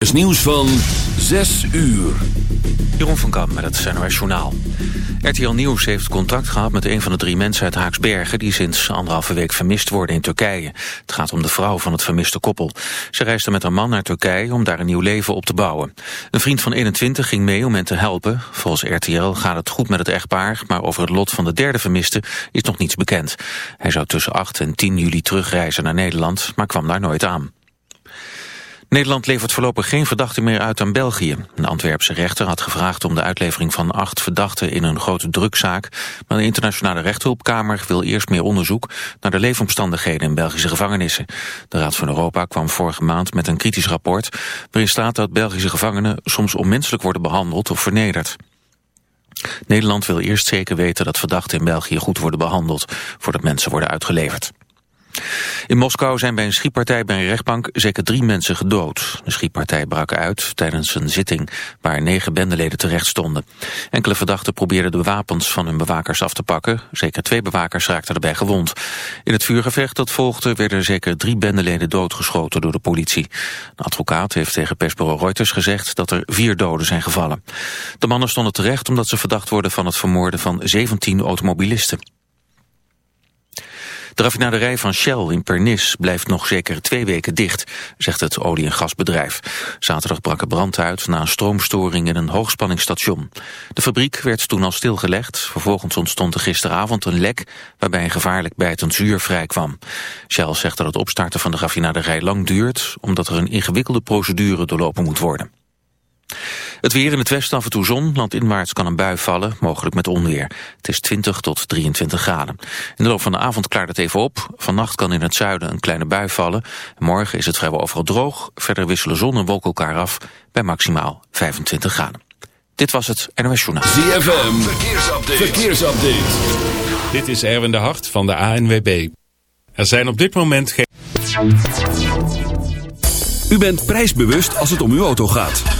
is nieuws van 6 uur. Jeroen van Kamp met het NOS Journaal. RTL Nieuws heeft contact gehad met een van de drie mensen uit Haaksbergen... die sinds anderhalve week vermist worden in Turkije. Het gaat om de vrouw van het vermiste koppel. Ze reisde met haar man naar Turkije om daar een nieuw leven op te bouwen. Een vriend van 21 ging mee om hen te helpen. Volgens RTL gaat het goed met het echtpaar... maar over het lot van de derde vermiste is nog niets bekend. Hij zou tussen 8 en 10 juli terugreizen naar Nederland... maar kwam daar nooit aan. Nederland levert voorlopig geen verdachten meer uit aan België. Een Antwerpse rechter had gevraagd om de uitlevering van acht verdachten in een grote drukzaak. Maar de internationale rechthulpkamer wil eerst meer onderzoek naar de leefomstandigheden in Belgische gevangenissen. De Raad van Europa kwam vorige maand met een kritisch rapport waarin staat dat Belgische gevangenen soms onmenselijk worden behandeld of vernederd. Nederland wil eerst zeker weten dat verdachten in België goed worden behandeld voordat mensen worden uitgeleverd. In Moskou zijn bij een schietpartij bij een rechtbank zeker drie mensen gedood. De schietpartij brak uit tijdens een zitting waar negen bendeleden terecht stonden. Enkele verdachten probeerden de wapens van hun bewakers af te pakken. Zeker twee bewakers raakten erbij gewond. In het vuurgevecht dat volgde werden zeker drie bendeleden doodgeschoten door de politie. Een advocaat heeft tegen persbureau Reuters gezegd dat er vier doden zijn gevallen. De mannen stonden terecht omdat ze verdacht worden van het vermoorden van 17 automobilisten. De raffinaderij van Shell in Pernis blijft nog zeker twee weken dicht, zegt het olie- en gasbedrijf. Zaterdag brak er brand uit na een stroomstoring in een hoogspanningsstation. De fabriek werd toen al stilgelegd. Vervolgens ontstond er gisteravond een lek waarbij een gevaarlijk bijtend zuur vrijkwam. Shell zegt dat het opstarten van de raffinaderij lang duurt, omdat er een ingewikkelde procedure doorlopen moet worden. Het weer in het westen af en toe zon, landinwaarts kan een bui vallen, mogelijk met onweer. Het is 20 tot 23 graden. In de loop van de avond klaart het even op. Vannacht kan in het zuiden een kleine bui vallen. Morgen is het vrijwel overal droog. Verder wisselen zon en wolken elkaar af bij maximaal 25 graden. Dit was het NOS Journaal. ZFM, verkeersupdate. verkeersupdate. Dit is Erwin de Hart van de ANWB. Er zijn op dit moment geen... U bent prijsbewust als het om uw auto gaat.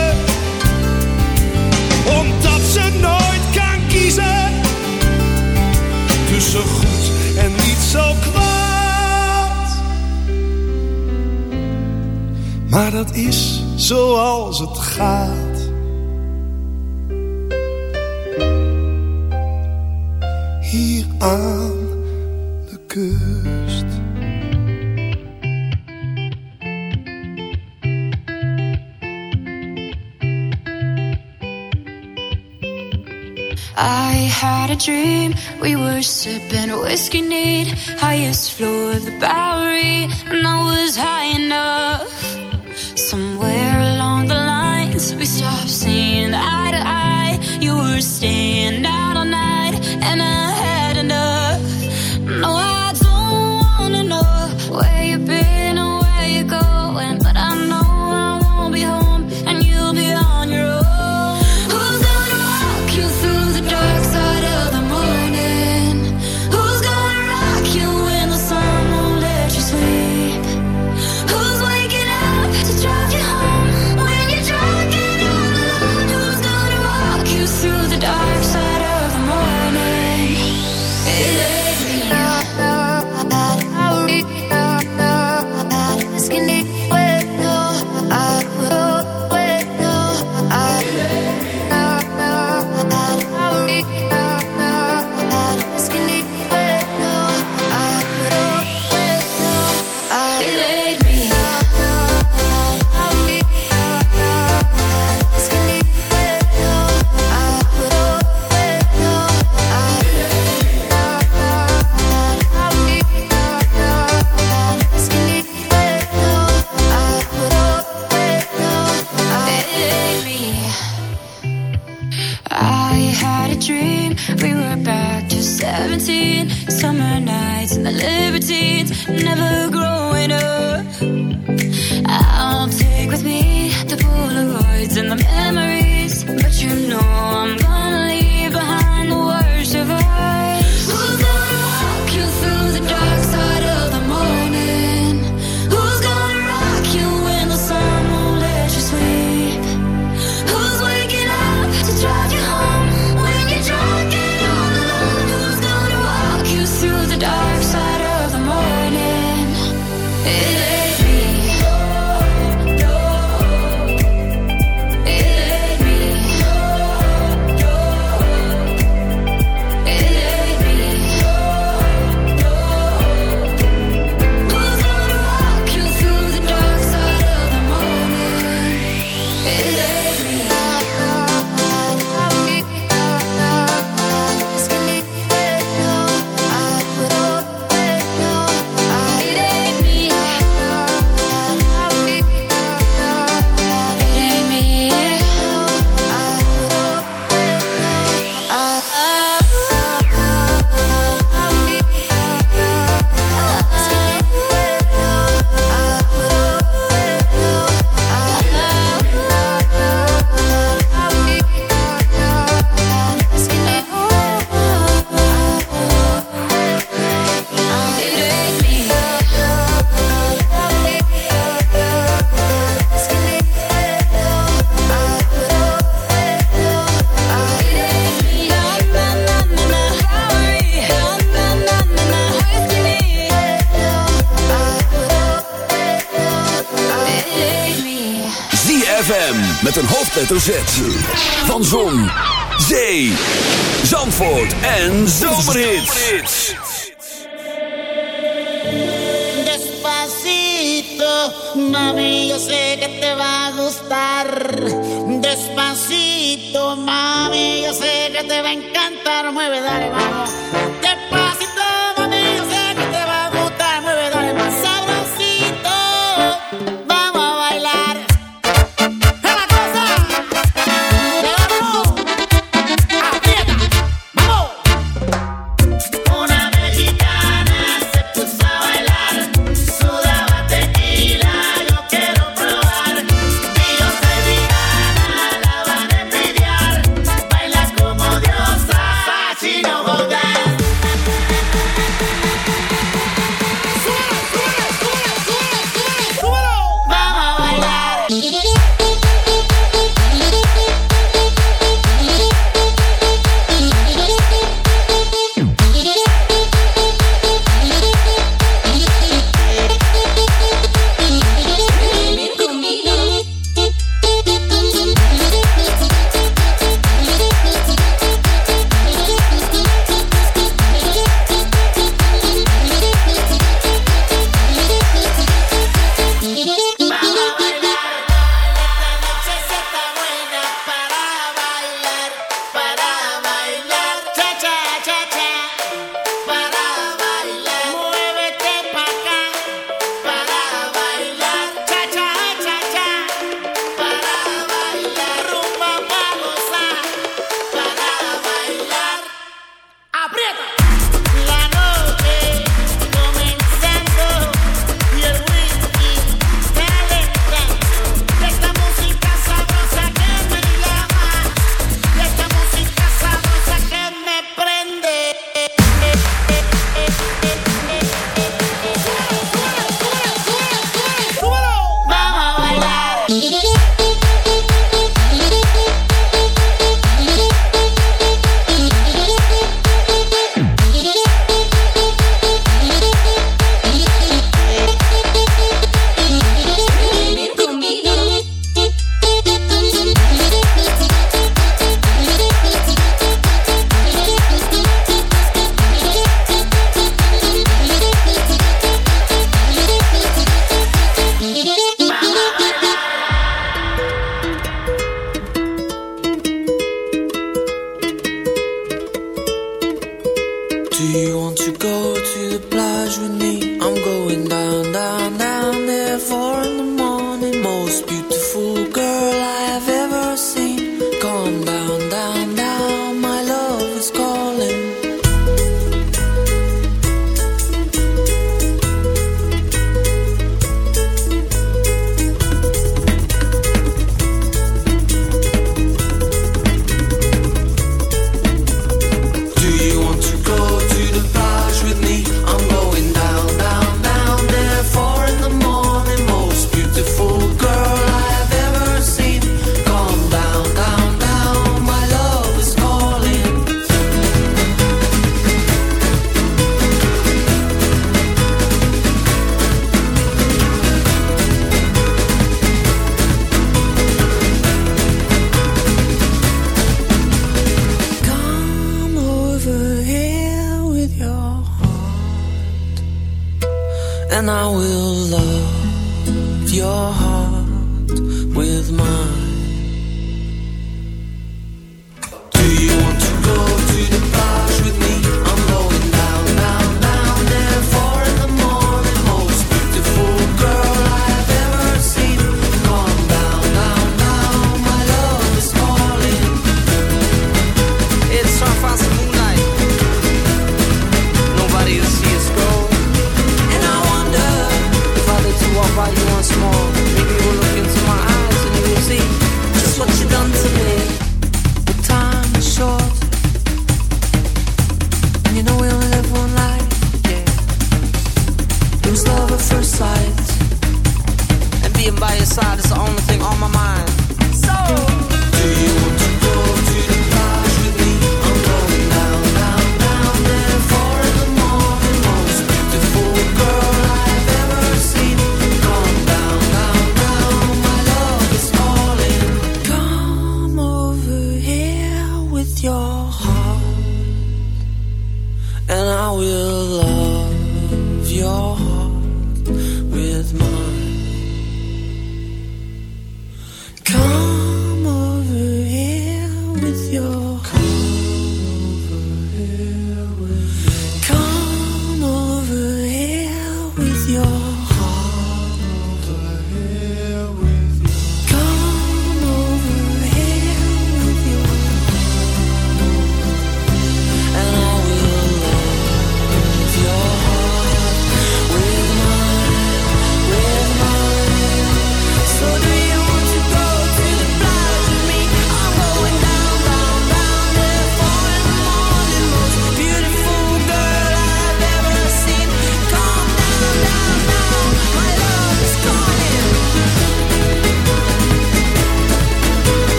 Maar dat is zoals het gaat. Hier aan de kust. I had a dream. We were sipping whiskey neat, highest floor of the Bowery, and I was high enough. Lines, we stopped seeing eye to eye. You were staying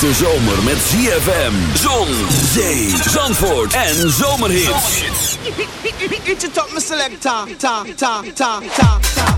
hete zomer met ZFM, zon, zee, zandvoort en zomerhits. It's a top, selector. Ta, ta, ta, ta, ta, ta, ta.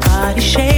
body shape.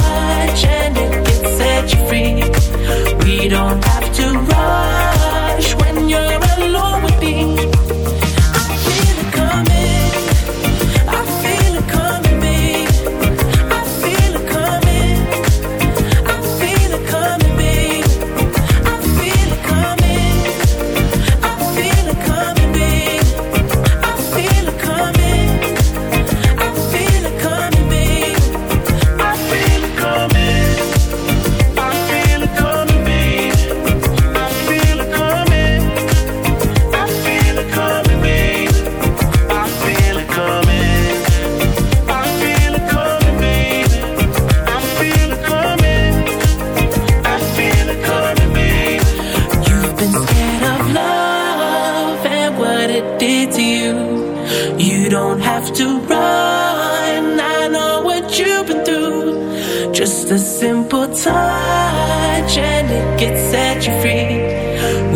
touch and it sets you free. We don't have to run.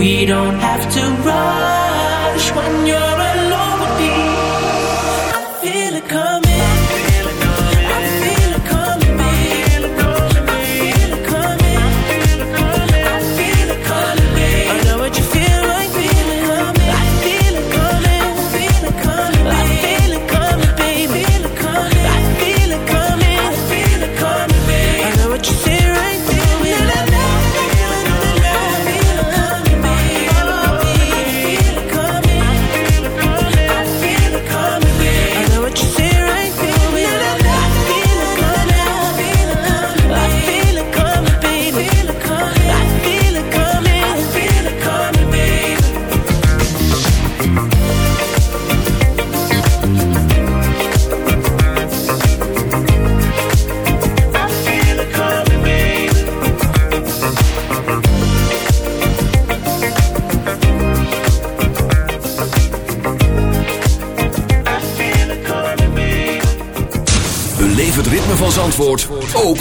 We don't have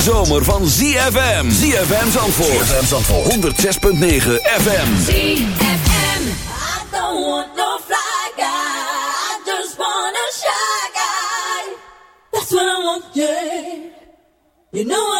zomer van ZFM. ZFM Zandvoort. ZFM Zandvoort. 106.9 FM. ZFM. I don't want no fly guy. I just want a shy guy. That's what I want. You know I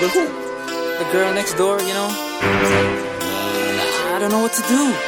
With who? The girl next door, you know? I, I don't know what to do.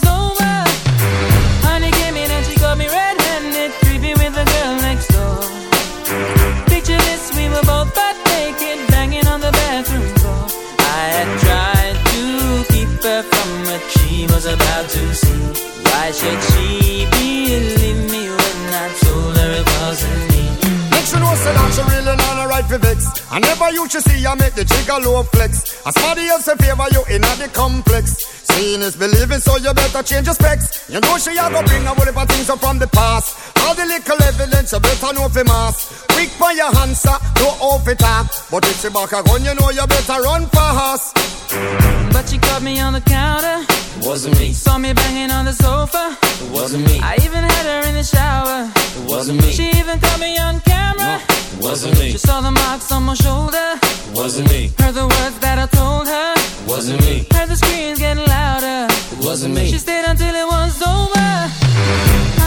right for vex. I never you should see I make the trigger low flex. As somebody else in favor you in the complex. Seeing is believing, so you better change your specs. You know she a go bring a whole things up from the past. All the little evidence you better know for mass. Quick for your answer, no off it up. But if she back a gun, you know you better run fast. But she caught me on the counter. It wasn't me. Saw me banging on the sofa. It wasn't me. I even had her in the shower. It wasn't me. She even caught me on camera. It wasn't me. She saw the marks on my shoulder. It wasn't me. Heard the words that I told her. It wasn't me. Heard the screams getting louder. It wasn't me. She stayed until it was over.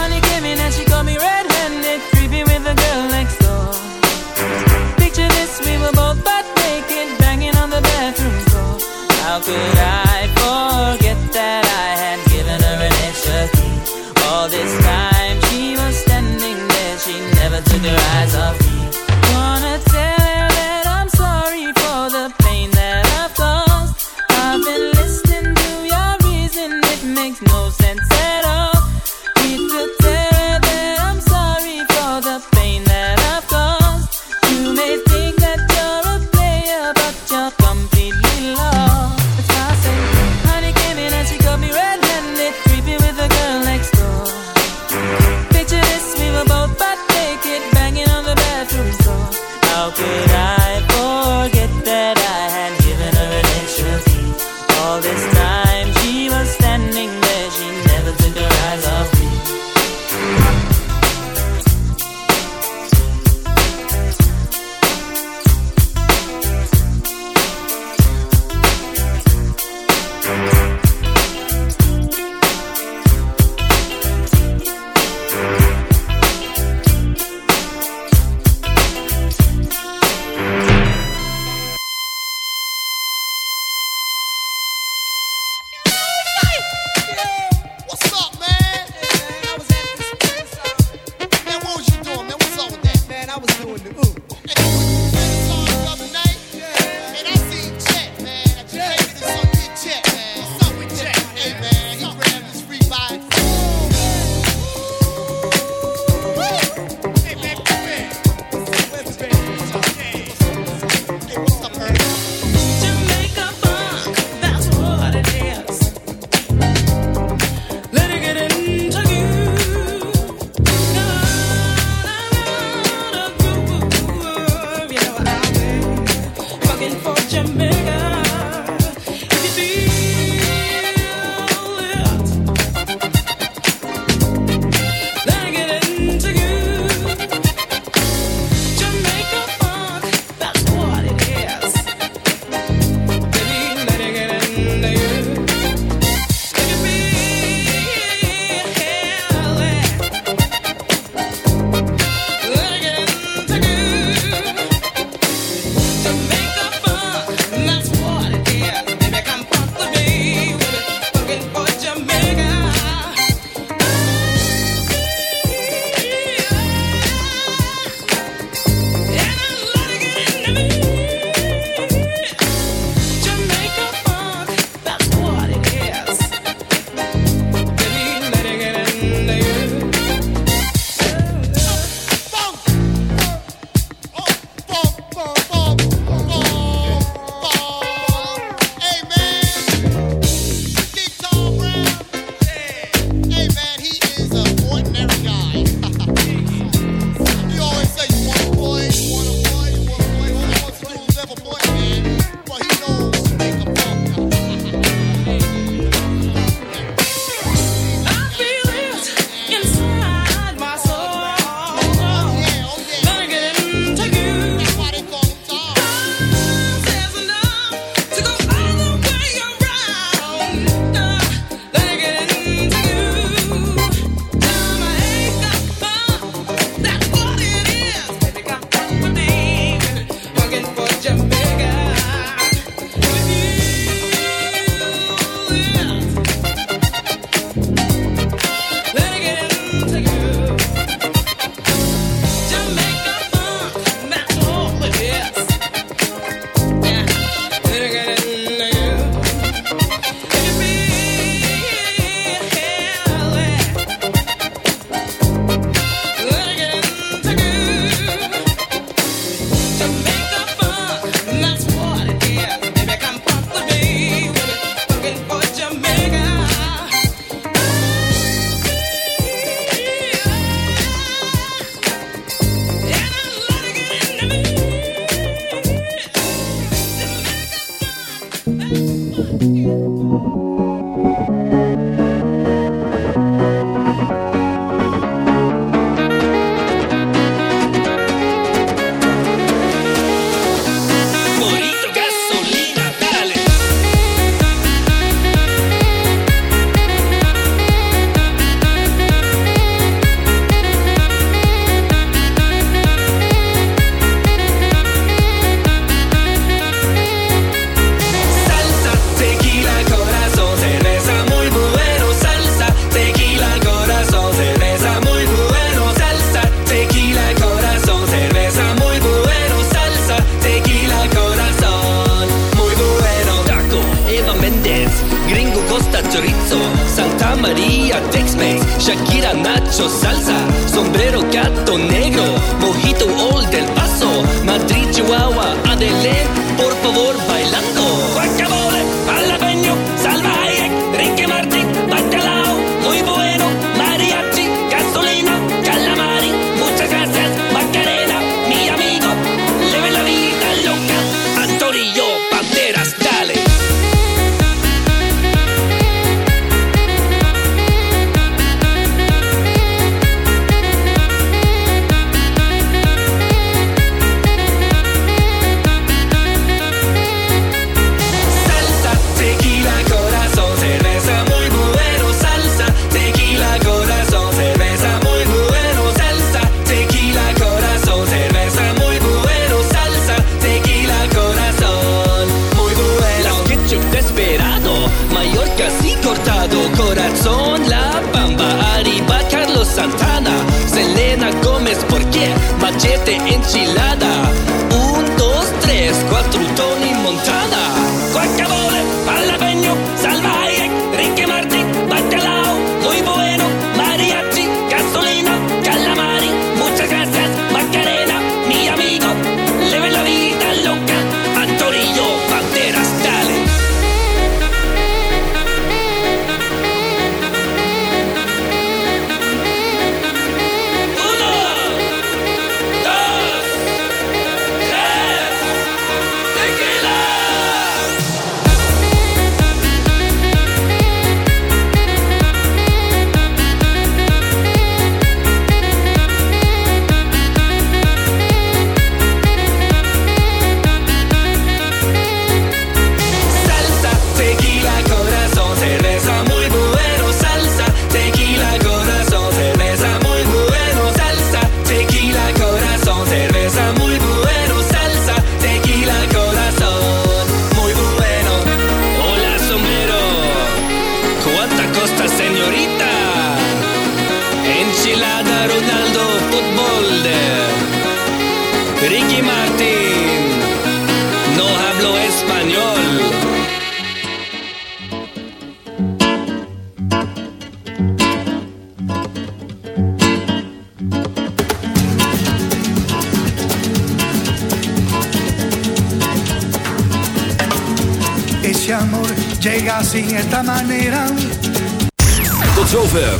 siete enchilada.